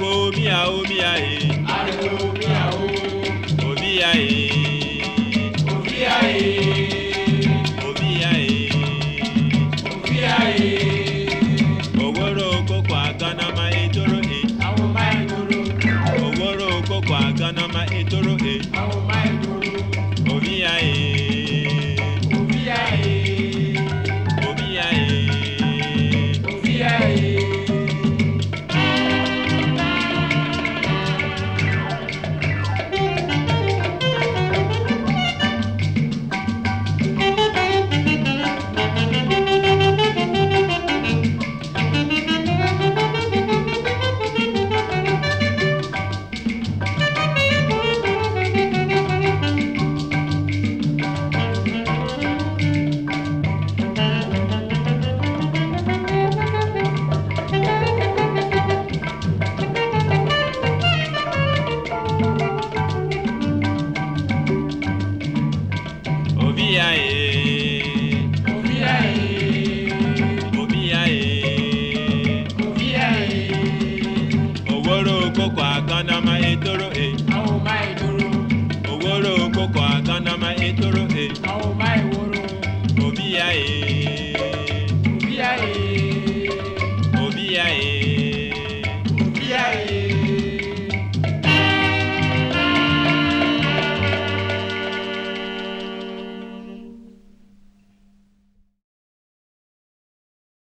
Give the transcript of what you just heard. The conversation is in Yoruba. Omi a omi a e. ariwo a o. Oh. o mia e. Eh. Owóró kókó àkàndàmá ètòrò e. Àwọn bá ìdúró. Owóró kókó àkàndàmá ètòrò e. Àwọn bá ìwòrò. Òbí ya e. Òbí ya e. Òbí ya e.